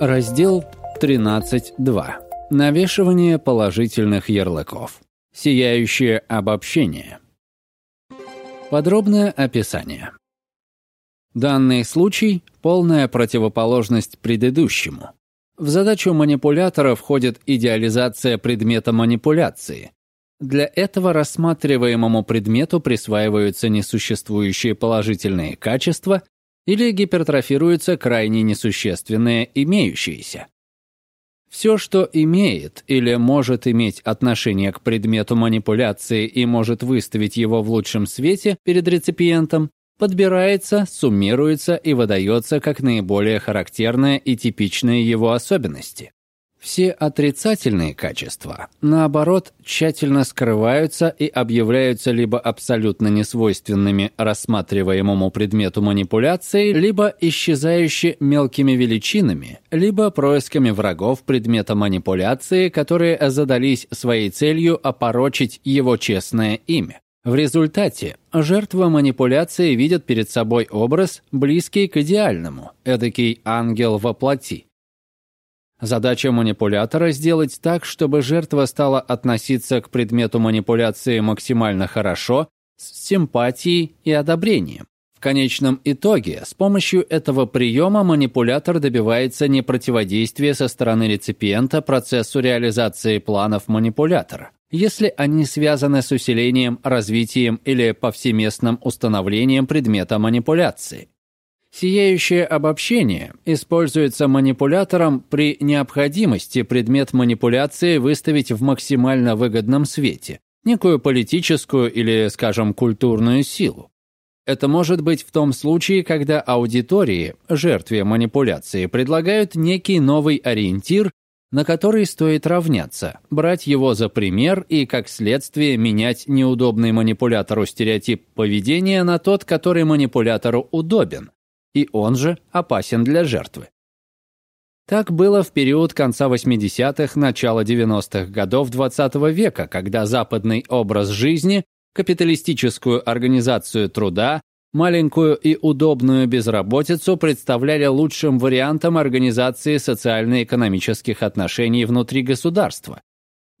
Раздел 13.2. Навешивание положительных ярлыков. Сияющее обобщение. Подробное описание. Данный случай – полная противоположность предыдущему. В задачу манипулятора входит идеализация предмета манипуляции. Для этого рассматриваемому предмету присваиваются несуществующие положительные качества или гипертрофируются крайне несущественные имеющиеся. Все, что имеет или может иметь отношение к предмету манипуляции и может выставить его в лучшем свете перед реципиентом, подбирается, суммируется и выдается как наиболее характерные и типичные его особенности. Все отрицательные качества, наоборот, тщательно скрываются и объявляются либо абсолютно несвойственными рассматриваемому предмету манипуляции, либо исчезающие мелкими величинами, либо происками врагов предмета манипуляции, которые задались своей целью опорочить его честное имя. В результате жертва манипуляции видит перед собой образ, близкий к идеальному, эдакий ангел во плоти. Задача манипулятора – сделать так, чтобы жертва стала относиться к предмету манипуляции максимально хорошо, с симпатией и одобрением. В конечном итоге, с помощью этого приема манипулятор добивается не противодействия со стороны реципиента процессу реализации планов манипулятора, если они связаны с усилением, развитием или повсеместным установлением предмета манипуляции. Сияющее обобщение используется манипулятором при необходимости предмет манипуляции выставить в максимально выгодном свете, некую политическую или, скажем, культурную силу. Это может быть в том случае, когда аудитории, жертве манипуляции, предлагают некий новый ориентир, на который стоит равняться, брать его за пример и, как следствие, менять неудобный манипулятору стереотип поведения на тот, который манипулятору удобен, и он же опасен для жертвы. Так было в период конца 80-х, начала 90-х годов XX -го века, когда западный образ жизни, капиталистическую организацию труда, маленькую и удобную безработицу представляли лучшим вариантом организации социально-экономических отношений внутри государства.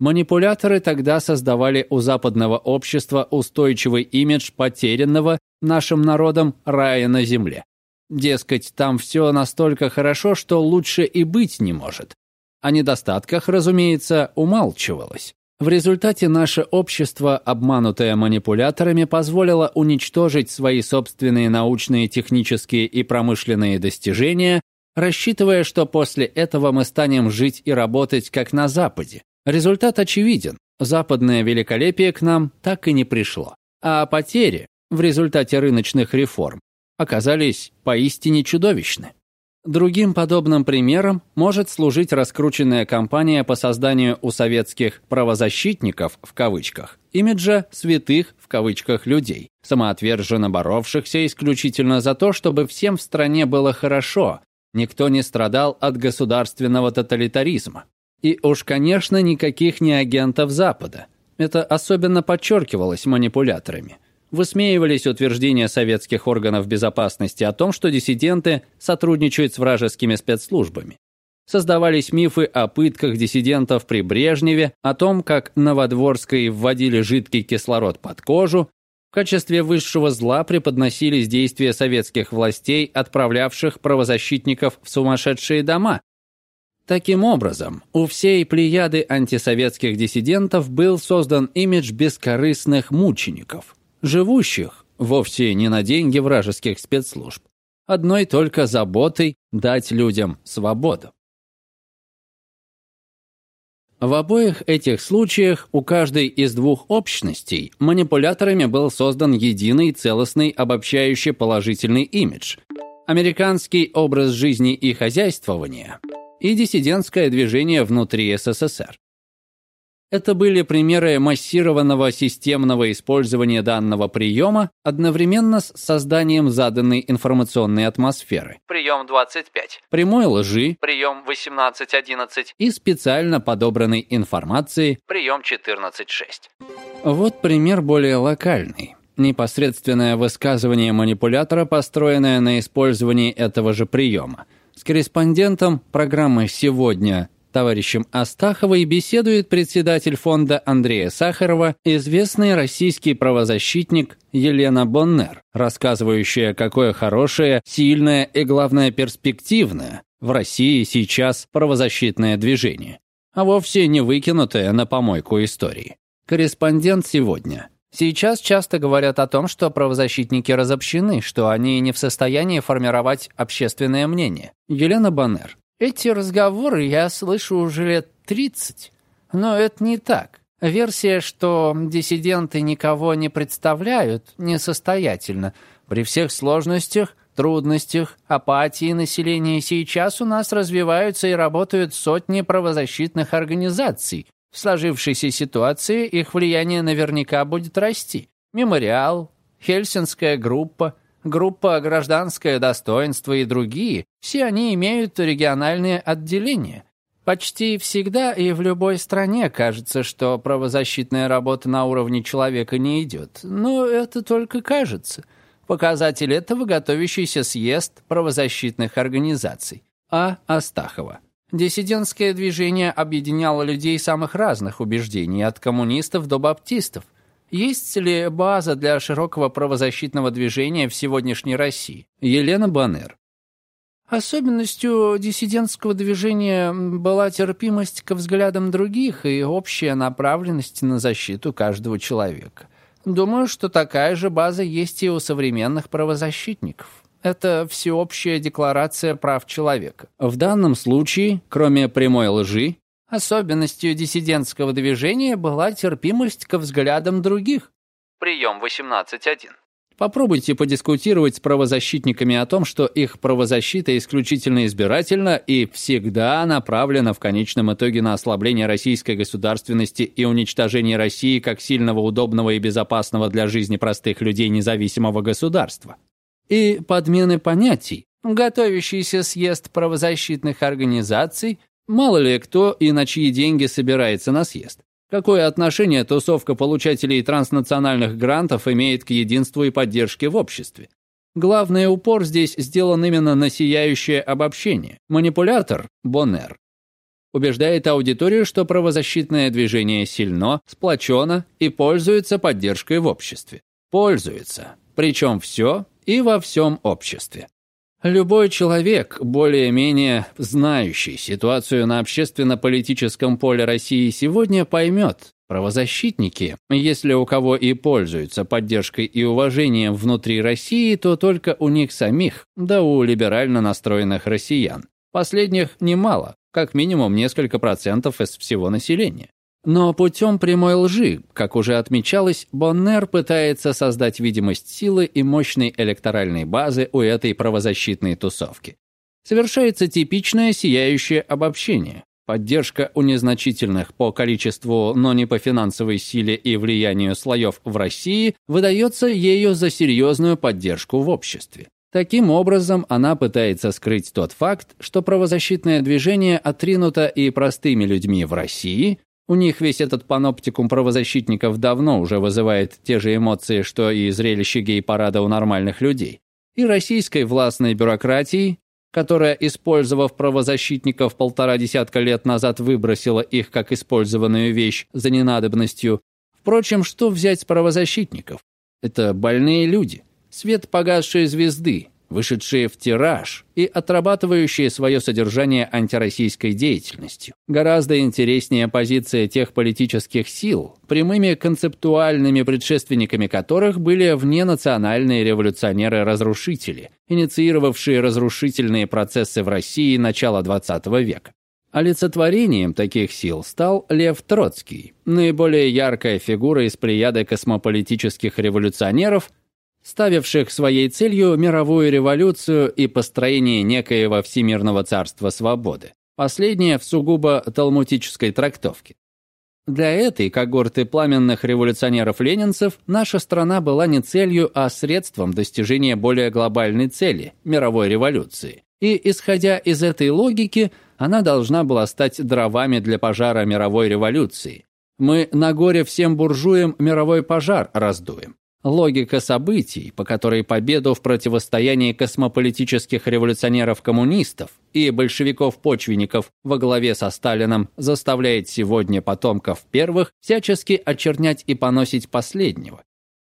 Манипуляторы тогда создавали у западного общества устойчивый имидж потерянного нашим народом рая на земле. Дескать, там все настолько хорошо, что лучше и быть не может. О недостатках, разумеется, умалчивалось. В результате наше общество, обманутое манипуляторами, позволило уничтожить свои собственные научные, технические и промышленные достижения, рассчитывая, что после этого мы станем жить и работать как на Западе. Результат очевиден. Западное великолепие к нам так и не пришло. А потери в результате рыночных реформ оказались поистине чудовищны. Другим подобным примером может служить раскрученная кампания по созданию у советских «правозащитников» в кавычках имиджа «святых» в кавычках людей, самоотверженно боровшихся исключительно за то, чтобы всем в стране было хорошо, никто не страдал от государственного тоталитаризма. И уж, конечно, никаких не агентов Запада. Это особенно подчеркивалось манипуляторами – Высмеивались утверждения советских органов безопасности о том, что диссиденты сотрудничают с вражескими спецслужбами. Создавались мифы о пытках диссидентов при Брежневе, о том, как Новодворской вводили жидкий кислород под кожу. В качестве высшего зла преподносились действия советских властей, отправлявших правозащитников в сумасшедшие дома. Таким образом, у всей плеяды антисоветских диссидентов был создан имидж бескорыстных мучеников – живущих вовсе не на деньги вражеских спецслужб, одной только заботой дать людям свободу. В обоих этих случаях у каждой из двух общностей манипуляторами был создан единый целостный обобщающий положительный имидж, американский образ жизни и хозяйствования и диссидентское движение внутри СССР. Это были примеры массированного системного использования данного приема одновременно с созданием заданной информационной атмосферы. Прием 25. Прямой лжи. Прием 18.11. И специально подобранной информации. Прием 14.6. Вот пример более локальный. Непосредственное высказывание манипулятора, построенное на использовании этого же приема – корреспондентом программы «Сегодня» товарищем Астаховой беседует председатель фонда Андрея Сахарова, известный российский правозащитник Елена Боннер, рассказывающая, какое хорошее, сильное и, главное, перспективное в России сейчас правозащитное движение, а вовсе не выкинутое на помойку истории. Корреспондент сегодня. Сейчас часто говорят о том, что правозащитники разобщены, что они не в состоянии формировать общественное мнение. Елена Боннер. Эти разговоры я слышу уже лет 30, но это не так. Версия, что диссиденты никого не представляют, несостоятельна. При всех сложностях, трудностях, апатии населения сейчас у нас развиваются и работают сотни правозащитных организаций. В сложившейся ситуации их влияние наверняка будет расти. Мемориал, Хельсинская группа – группа «Гражданское достоинство» и другие, все они имеют региональные отделения. Почти всегда и в любой стране кажется, что правозащитная работа на уровне человека не идет. Но это только кажется. Показатель этого готовящийся съезд правозащитных организаций. А. Астахова. Диссидентское движение объединяло людей самых разных убеждений, от коммунистов до баптистов – есть ли база для широкого правозащитного движения в сегодняшней России? Елена Банер. Особенностью диссидентского движения была терпимость ко взглядам других и общая направленность на защиту каждого человека. Думаю, что такая же база есть и у современных правозащитников. Это всеобщая декларация прав человека. В данном случае, кроме прямой лжи, Особенностью диссидентского движения была терпимость ко взглядам других. Прием 18.1. Попробуйте подискутировать с правозащитниками о том, что их правозащита исключительно избирательна и всегда направлена в конечном итоге на ослабление российской государственности и уничтожение России как сильного, удобного и безопасного для жизни простых людей независимого государства. И подмены понятий. Готовящийся съезд правозащитных организаций Мало ли кто и на чьи деньги собирается на съезд. Какое отношение тусовка получателей транснациональных грантов имеет к единству и поддержке в обществе? Главный упор здесь сделан именно на сияющее обобщение. Манипулятор – Боннер. Убеждает аудиторию, что правозащитное движение сильно, сплочено и пользуется поддержкой в обществе. Пользуется. Причем все и во всем обществе. Любой человек, более-менее знающий ситуацию на общественно-политическом поле России сегодня, поймет, правозащитники, если у кого и пользуются поддержкой и уважением внутри России, то только у них самих, да у либерально настроенных россиян. Последних немало, как минимум несколько процентов из всего населения. Но путем прямой лжи, как уже отмечалось, Боннер пытается создать видимость силы и мощной электоральной базы у этой правозащитной тусовки. Совершается типичное сияющее обобщение. Поддержка у незначительных по количеству, но не по финансовой силе и влиянию слоев в России выдается ею за серьезную поддержку в обществе. Таким образом, она пытается скрыть тот факт, что правозащитное движение отринуто и простыми людьми в России, у них весь этот паноптикум правозащитников давно уже вызывает те же эмоции, что и зрелище гей-парада у нормальных людей. И российской властной бюрократии, которая, использовав правозащитников полтора десятка лет назад, выбросила их как использованную вещь за ненадобностью. Впрочем, что взять с правозащитников? Это больные люди, свет погасшей звезды, вышедшие в тираж и отрабатывающие свое содержание антироссийской деятельностью. Гораздо интереснее позиция тех политических сил, прямыми концептуальными предшественниками которых были вненациональные революционеры-разрушители, инициировавшие разрушительные процессы в России начала XX века. Олицетворением таких сил стал Лев Троцкий, наиболее яркая фигура из плеяды космополитических революционеров, ставивших своей целью мировую революцию и построение некоего всемирного царства свободы. Последнее в сугубо талмутической трактовке. Для этой когорты пламенных революционеров-ленинцев наша страна была не целью, а средством достижения более глобальной цели – мировой революции. И, исходя из этой логики, она должна была стать дровами для пожара мировой революции. Мы на горе всем буржуям мировой пожар раздуем. Логика событий, по которой победу в противостоянии космополитических революционеров-коммунистов и большевиков-почвенников во главе со Сталином заставляет сегодня потомков первых всячески очернять и поносить последнего.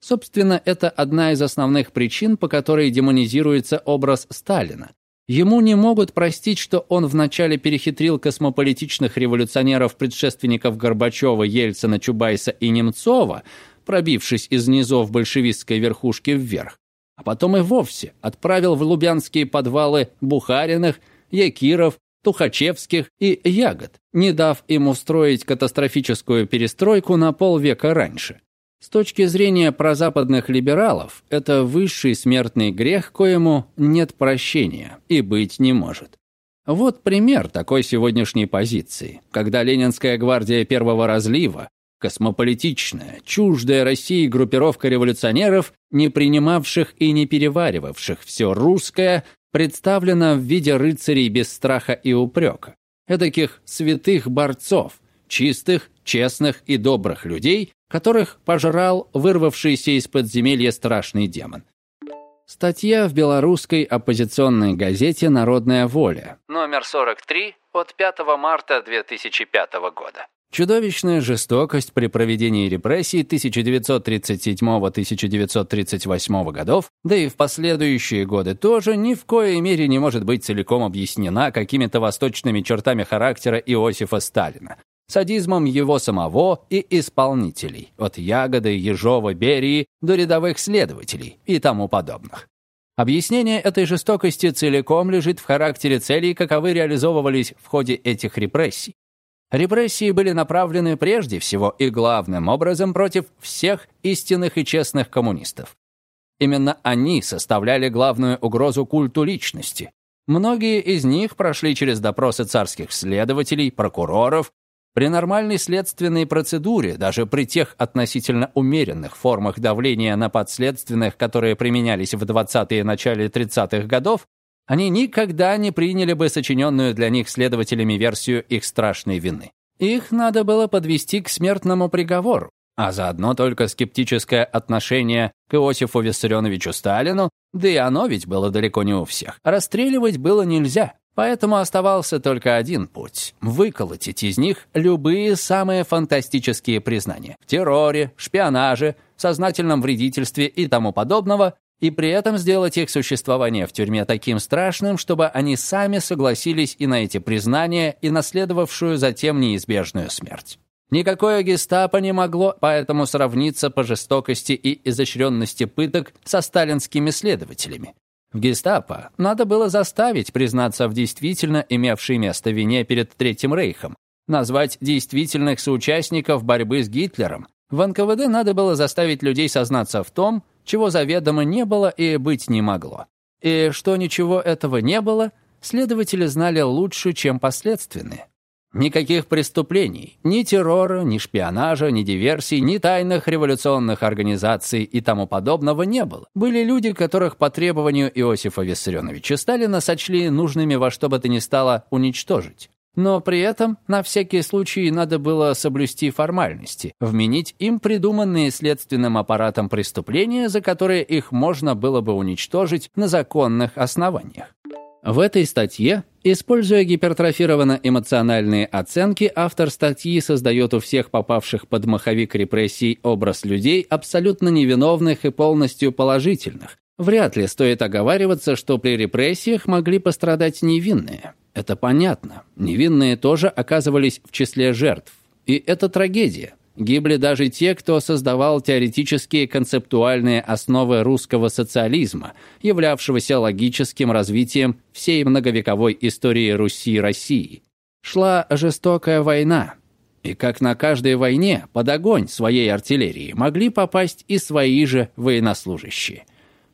Собственно, это одна из основных причин, по которой демонизируется образ Сталина. Ему не могут простить, что он вначале перехитрил космополитичных революционеров-предшественников Горбачева, Ельцина, Чубайса и Немцова, пробившись из низов большевистской верхушки вверх, а потом и вовсе отправил в лубянские подвалы Бухариных, Якиров, Тухачевских и Ягод, не дав им устроить катастрофическую перестройку на полвека раньше. С точки зрения прозападных либералов, это высший смертный грех, коему нет прощения и быть не может. Вот пример такой сегодняшней позиции, когда Ленинская гвардия первого разлива Космополитичная, чуждая России группировка революционеров, не принимавших и не переваривавших все русское, представлена в виде рыцарей без страха и упрека. Эдаких святых борцов, чистых, честных и добрых людей, которых пожрал вырвавшийся из подземелья страшный демон. Статья в белорусской оппозиционной газете «Народная воля». Номер 43 от 5 марта 2005 года. Чудовищная жестокость при проведении репрессий 1937-1938 годов, да и в последующие годы тоже ни в коей мере не может быть целиком объяснена какими-то восточными чертами характера Иосифа Сталина, садизмом его самого и исполнителей, от Ягоды, Ежова, Берии до рядовых следователей и тому подобных. Объяснение этой жестокости целиком лежит в характере целей, каковы реализовывались в ходе этих репрессий. Репрессии были направлены прежде всего и главным образом против всех истинных и честных коммунистов. Именно они составляли главную угрозу культу личности. Многие из них прошли через допросы царских следователей, прокуроров. При нормальной следственной процедуре, даже при тех относительно умеренных формах давления на подследственных, которые применялись в 20-е и начале 30-х годов, они никогда не приняли бы сочиненную для них следователями версию их страшной вины. Их надо было подвести к смертному приговору, а заодно только скептическое отношение к Иосифу Виссарионовичу Сталину, да и оно ведь было далеко не у всех. Расстреливать было нельзя, поэтому оставался только один путь — выколотить из них любые самые фантастические признания. В терроре, шпионаже, сознательном вредительстве и тому подобного и при этом сделать их существование в тюрьме таким страшным, чтобы они сами согласились и на эти признания, и наследовавшую затем неизбежную смерть. Никакое гестапо не могло поэтому сравниться по жестокости и изощренности пыток со сталинскими следователями. В гестапо надо было заставить признаться в действительно имевшей место вине перед Третьим Рейхом, назвать действительных соучастников борьбы с Гитлером. В НКВД надо было заставить людей сознаться в том, чего заведомо не было и быть не могло. И что ничего этого не было, следователи знали лучше, чем последственные. Никаких преступлений, ни террора, ни шпионажа, ни диверсий, ни тайных революционных организаций и тому подобного не было. Были люди, которых по требованию Иосифа Виссарионовича Сталина сочли нужными во что бы то ни стало уничтожить. Но при этом на всякий случай надо было соблюсти формальности, вменить им придуманные следственным аппаратом преступления, за которые их можно было бы уничтожить на законных основаниях. В этой статье, используя гипертрофированно-эмоциональные оценки, автор статьи создает у всех попавших под маховик репрессий образ людей абсолютно невиновных и полностью положительных. Вряд ли стоит оговариваться, что при репрессиях могли пострадать невинные. Это понятно. Невинные тоже оказывались в числе жертв. И это трагедия. Гибли даже те, кто создавал теоретические концептуальные основы русского социализма, являвшегося логическим развитием всей многовековой истории Руси и России. Шла жестокая война. И как на каждой войне под огонь своей артиллерии могли попасть и свои же военнослужащие.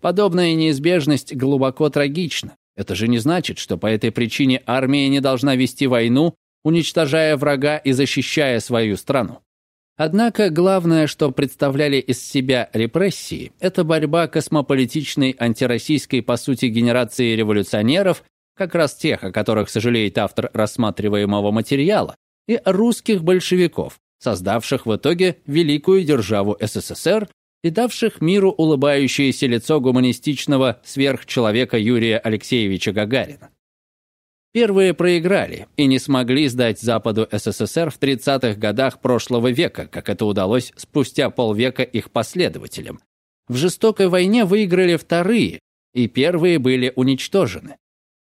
Подобная неизбежность глубоко трагична. Это же не значит, что по этой причине армия не должна вести войну, уничтожая врага и защищая свою страну. Однако главное, что представляли из себя репрессии, это борьба космополитичной антироссийской по сути генерации революционеров, как раз тех, о которых сожалеет автор рассматриваемого материала, и русских большевиков, создавших в итоге великую державу СССР и миру улыбающееся лицо гуманистичного сверхчеловека Юрия Алексеевича Гагарина. Первые проиграли и не смогли сдать Западу СССР в 30-х годах прошлого века, как это удалось спустя полвека их последователям. В жестокой войне выиграли вторые, и первые были уничтожены.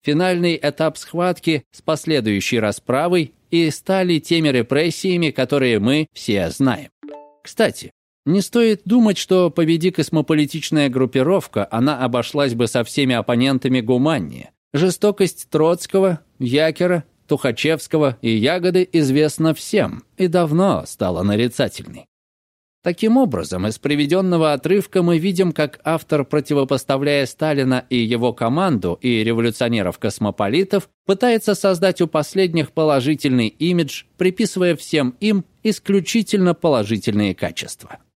Финальный этап схватки с последующей расправой и стали теми репрессиями, которые мы все знаем. Кстати, не стоит думать, что победи космополитичная группировка, она обошлась бы со всеми оппонентами гуманнее. Жестокость Троцкого, Якера, Тухачевского и Ягоды известна всем и давно стала нарицательной. Таким образом, из приведенного отрывка мы видим, как автор, противопоставляя Сталина и его команду и революционеров-космополитов, пытается создать у последних положительный имидж, приписывая всем им исключительно положительные качества.